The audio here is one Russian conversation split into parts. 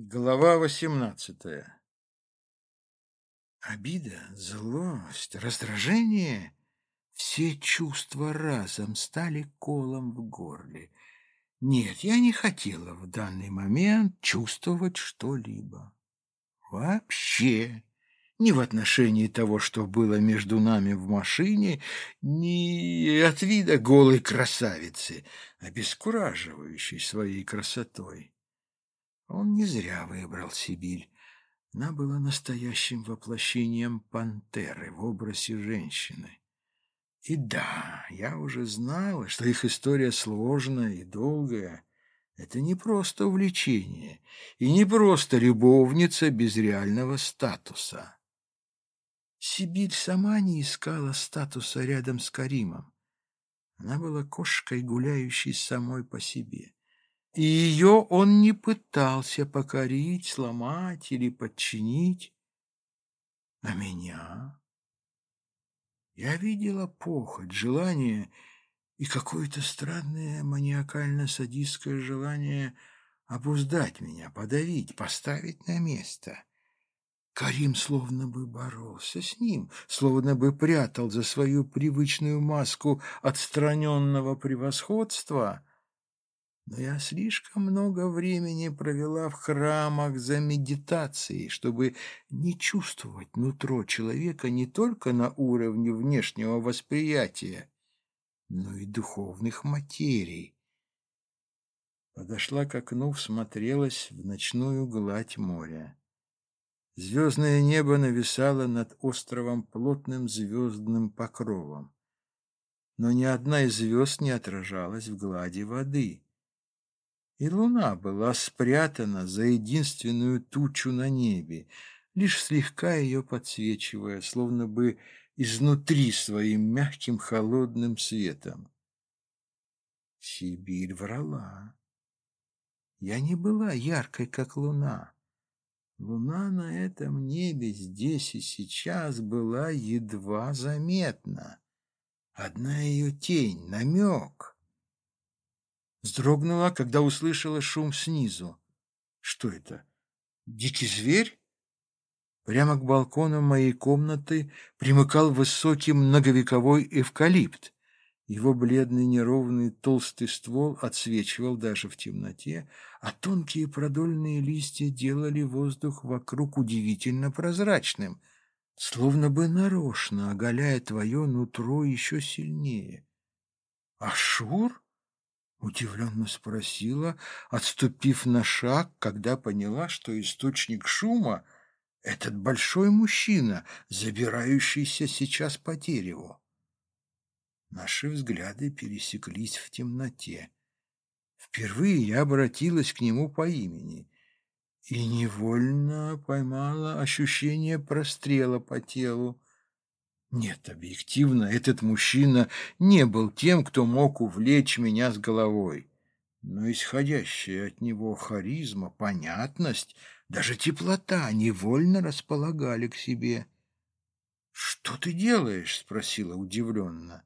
Глава восемнадцатая Обида, злость, раздражение — все чувства разом стали колом в горле. Нет, я не хотела в данный момент чувствовать что-либо. Вообще. Ни в отношении того, что было между нами в машине, ни от вида голой красавицы, обескураживающей своей красотой. Он не зря выбрал Сибирь. Она была настоящим воплощением пантеры в образе женщины. И да, я уже знала, что их история сложная и долгая. Это не просто увлечение и не просто любовница без реального статуса. Сибирь сама не искала статуса рядом с Каримом. Она была кошкой, гуляющей самой по себе и ее он не пытался покорить, сломать или подчинить. А меня? Я видела похоть, желание и какое-то странное маниакально-садистское желание обуздать меня, подавить, поставить на место. Карим словно бы боролся с ним, словно бы прятал за свою привычную маску отстраненного превосходства — но я слишком много времени провела в храмах за медитацией, чтобы не чувствовать нутро человека не только на уровне внешнего восприятия, но и духовных материй. Подошла к окну, всмотрелась в ночную гладь моря. Звездное небо нависало над островом плотным звездным покровом. Но ни одна из звезд не отражалась в глади воды и луна была спрятана за единственную тучу на небе, лишь слегка ее подсвечивая, словно бы изнутри своим мягким холодным светом. Сибирь врала. Я не была яркой, как луна. Луна на этом небе здесь и сейчас была едва заметна. Одна ее тень, намек — Вздрогнула, когда услышала шум снизу. Что это? Дикий зверь? Прямо к балкону моей комнаты примыкал высокий многовековой эвкалипт. Его бледный неровный толстый ствол отсвечивал даже в темноте, а тонкие продольные листья делали воздух вокруг удивительно прозрачным, словно бы нарочно оголяя твое нутро еще сильнее. «Ашур?» Удивленно спросила, отступив на шаг, когда поняла, что источник шума — этот большой мужчина, забирающийся сейчас по дереву. Наши взгляды пересеклись в темноте. Впервые я обратилась к нему по имени и невольно поймала ощущение прострела по телу. Нет, объективно, этот мужчина не был тем, кто мог увлечь меня с головой. Но исходящая от него харизма, понятность, даже теплота невольно располагали к себе. «Что ты делаешь?» — спросила удивленно.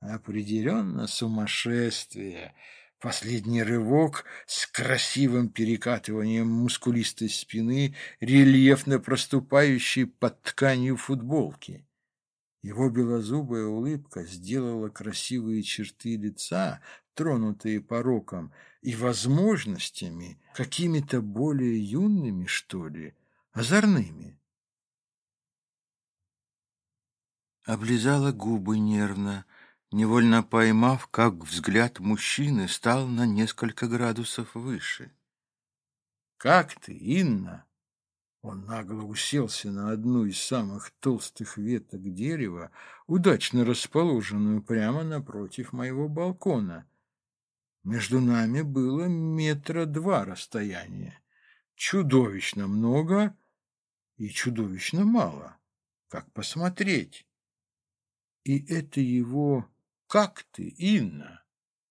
«Определенно сумасшествие», Последний рывок с красивым перекатыванием мускулистой спины, рельефно проступающей под тканью футболки. Его белозубая улыбка сделала красивые черты лица, тронутые пороком и возможностями, какими-то более юными, что ли, озорными. Облизала губы нервно, невольно поймав, как взгляд мужчины стал на несколько градусов выше. «Как ты, Инна?» Он нагло уселся на одну из самых толстых веток дерева, удачно расположенную прямо напротив моего балкона. Между нами было метра два расстояния. Чудовищно много и чудовищно мало. Как посмотреть? И это его «Как ты, Инна?»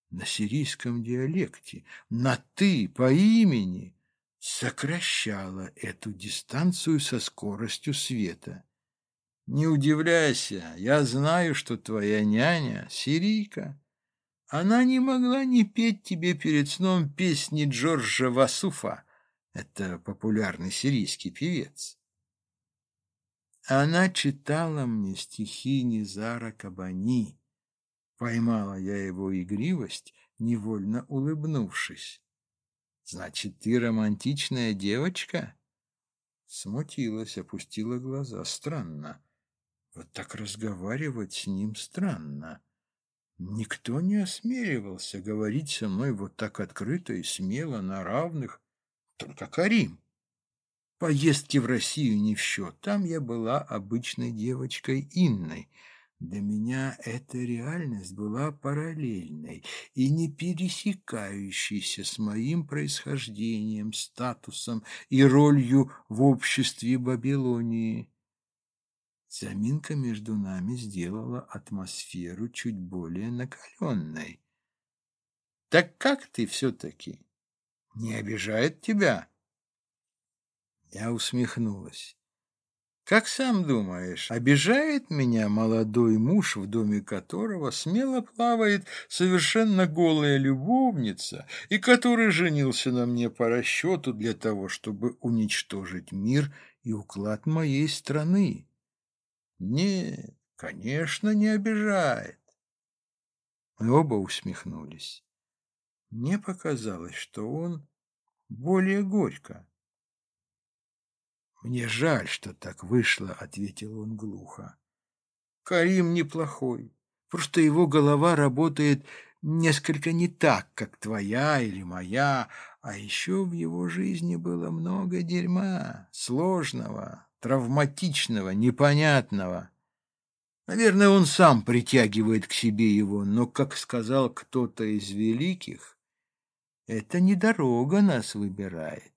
на сирийском диалекте, на «ты» по имени — сокращала эту дистанцию со скоростью света. Не удивляйся, я знаю, что твоя няня — сирийка. Она не могла не петь тебе перед сном песни Джорджа Васуфа. Это популярный сирийский певец. Она читала мне стихи Низара Кабани. Поймала я его игривость, невольно улыбнувшись. «Значит, ты романтичная девочка?» Смутилась, опустила глаза. Странно. Вот так разговаривать с ним странно. Никто не осмеливался говорить со мной вот так открыто и смело, на равных, только Карим. Поездки в Россию не в счет, там я была обычной девочкой Инной. Для меня эта реальность была параллельной и не пересекающейся с моим происхождением, статусом и ролью в обществе Вавилонии. Заминка между нами сделала атмосферу чуть более накаленной. «Так как ты все-таки? Не обижает тебя?» Я усмехнулась. «Как сам думаешь, обижает меня молодой муж, в доме которого смело плавает совершенно голая любовница, и который женился на мне по расчету для того, чтобы уничтожить мир и уклад моей страны?» Нет, конечно, не обижает. Мы оба усмехнулись. Мне показалось, что он более горько. «Мне жаль, что так вышло», — ответил он глухо. «Карим неплохой, просто его голова работает несколько не так, как твоя или моя, а еще в его жизни было много дерьма, сложного, травматичного, непонятного. Наверное, он сам притягивает к себе его, но, как сказал кто-то из великих, это не дорога нас выбирает.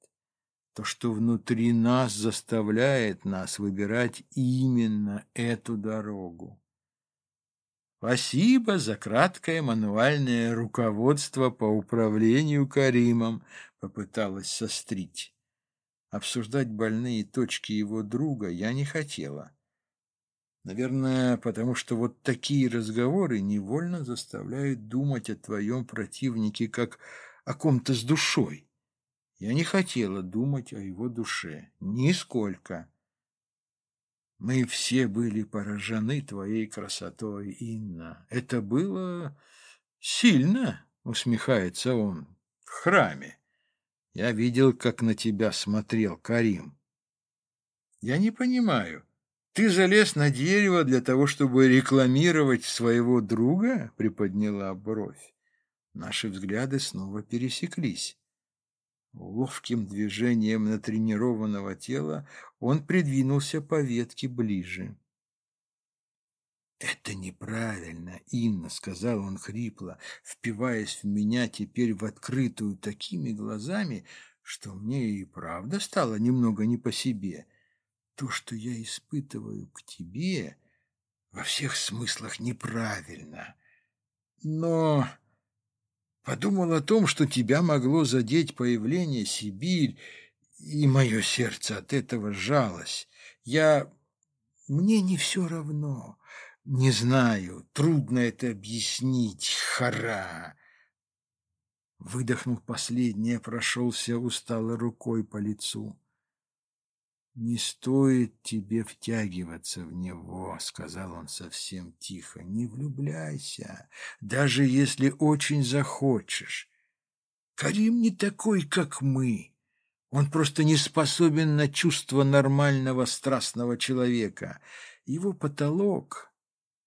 То, что внутри нас заставляет нас выбирать именно эту дорогу. Спасибо за краткое мануальное руководство по управлению Каримом, попыталась сострить. Обсуждать больные точки его друга я не хотела. Наверное, потому что вот такие разговоры невольно заставляют думать о твоем противнике как о ком-то с душой. Я не хотела думать о его душе. Нисколько. Мы все были поражены твоей красотой, Инна. Это было сильно, усмехается он, в храме. Я видел, как на тебя смотрел Карим. Я не понимаю. Ты залез на дерево для того, чтобы рекламировать своего друга? Приподняла бровь. Наши взгляды снова пересеклись. Ловким движением натренированного тела он придвинулся по ветке ближе. «Это неправильно, Инна», — сказал он хрипло, впиваясь в меня теперь в открытую такими глазами, что мне и правда стало немного не по себе. То, что я испытываю к тебе, во всех смыслах неправильно. Но подумал о том, что тебя могло задеть появление Сибирь, и мое сердце от этого жалось. Я... Мне не все равно. Не знаю, трудно это объяснить, хара. Выдохнул последнее, прошелся усталой рукой по лицу. «Не стоит тебе втягиваться в него», — сказал он совсем тихо. «Не влюбляйся, даже если очень захочешь. Карим не такой, как мы. Он просто не способен на чувство нормального страстного человека. Его потолок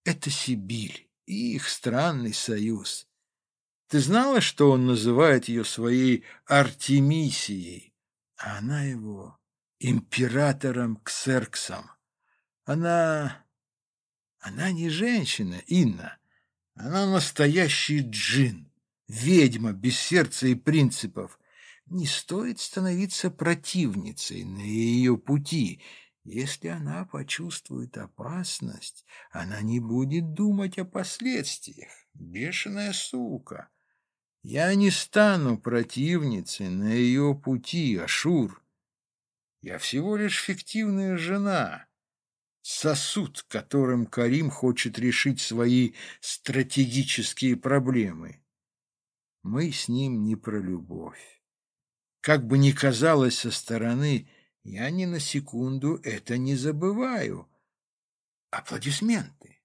это Сибирь и их странный союз. Ты знала, что он называет ее своей Артемисией, а она его императором Ксерксом? Она... она не женщина, Инна. Она настоящий джин, ведьма без сердца и принципов. Не стоит становиться противницей на ее пути — если она почувствует опасность, она не будет думать о последствиях. Бешеная сука. Я не стану противницей на ее пути, Ашур. Я всего лишь фиктивная жена, сосуд, которым Карим хочет решить свои стратегические проблемы. Мы с ним не про любовь. Как бы ни казалось со стороны, я ни на секунду это не забываю. Аплодисменты.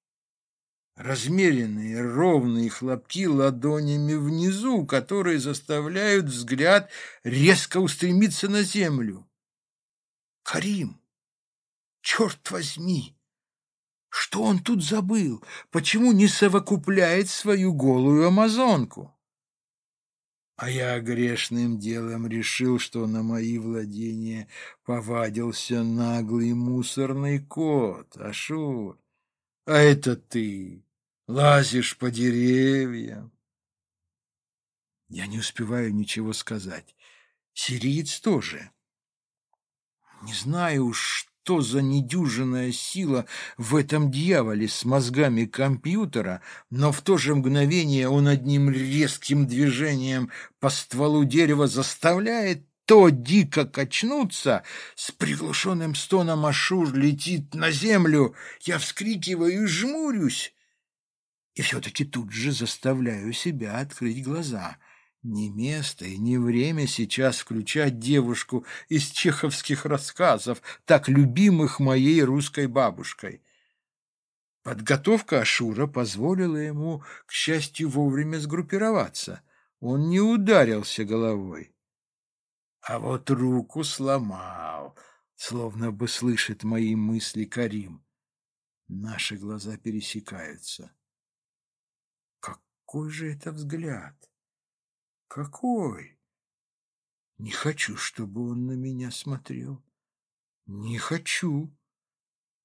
Размеренные, ровные хлопки ладонями внизу, которые заставляют взгляд резко устремиться на землю. Карим! Черт возьми! Что он тут забыл? Почему не совокупляет свою голую амазонку? А я грешным делом решил, что на мои владения повадился наглый мусорный кот, Ашур. А это ты лазишь по деревьям. Я не успеваю ничего сказать. Сириец тоже. Не знаю уж, что за недюжинная сила в этом дьяволе с мозгами компьютера, но в то же мгновение он одним резким движением по стволу дерева заставляет то дико качнуться, с приглушенным стоном Ашур летит на землю, я вскрикиваю и жмурюсь, и все-таки тут же заставляю себя открыть глаза — не место и не время сейчас включать девушку из чеховских рассказов, так любимых моей русской бабушкой. Подготовка Ашура позволила ему, к счастью, вовремя сгруппироваться. Он не ударился головой. А вот руку сломал, словно бы слышит мои мысли Карим. Наши глаза пересекаются. Какой же это взгляд! Какой? Не хочу, чтобы он на меня смотрел. Не хочу.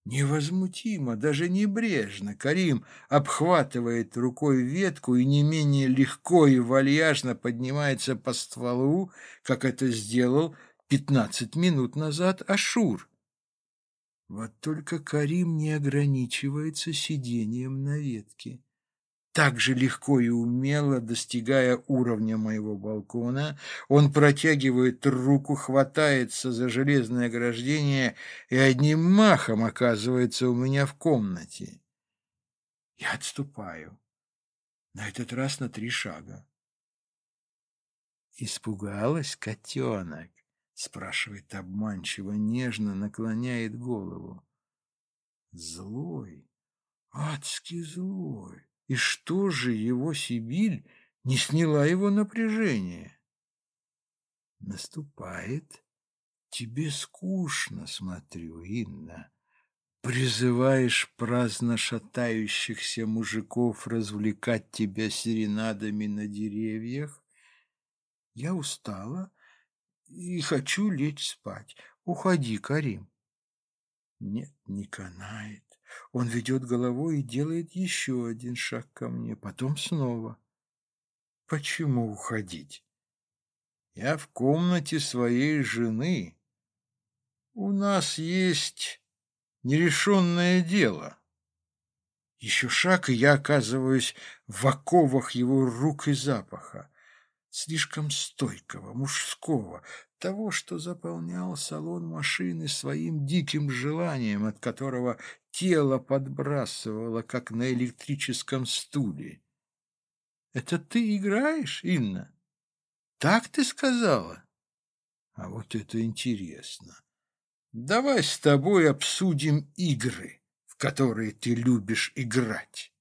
Невозмутимо, даже небрежно Карим обхватывает рукой ветку и не менее легко и вальяжно поднимается по стволу, как это сделал пятнадцать минут назад Ашур. Вот только Карим не ограничивается сидением на ветке так же легко и умело, достигая уровня моего балкона, он протягивает руку, хватается за железное ограждение и одним махом оказывается у меня в комнате. Я отступаю, на этот раз на три шага. «Испугалась, котенок?» — спрашивает обманчиво, нежно наклоняет голову. «Злой, адски злой». И что же его Сибирь не сняла его напряжение? Наступает. Тебе скучно, смотрю, Инна. Призываешь праздно шатающихся мужиков развлекать тебя серенадами на деревьях? Я устала и хочу лечь спать. Уходи, Карим. Нет, не канает. Он ведет головой и делает еще один шаг ко мне, потом снова. Почему уходить? Я в комнате своей жены. У нас есть нерешенное дело. Еще шаг, и я оказываюсь в оковах его рук и запаха слишком стойкого, мужского, того, что заполнял салон машины своим диким желанием, от которого тело подбрасывало, как на электрическом стуле. «Это ты играешь, Инна? Так ты сказала?» «А вот это интересно. Давай с тобой обсудим игры, в которые ты любишь играть».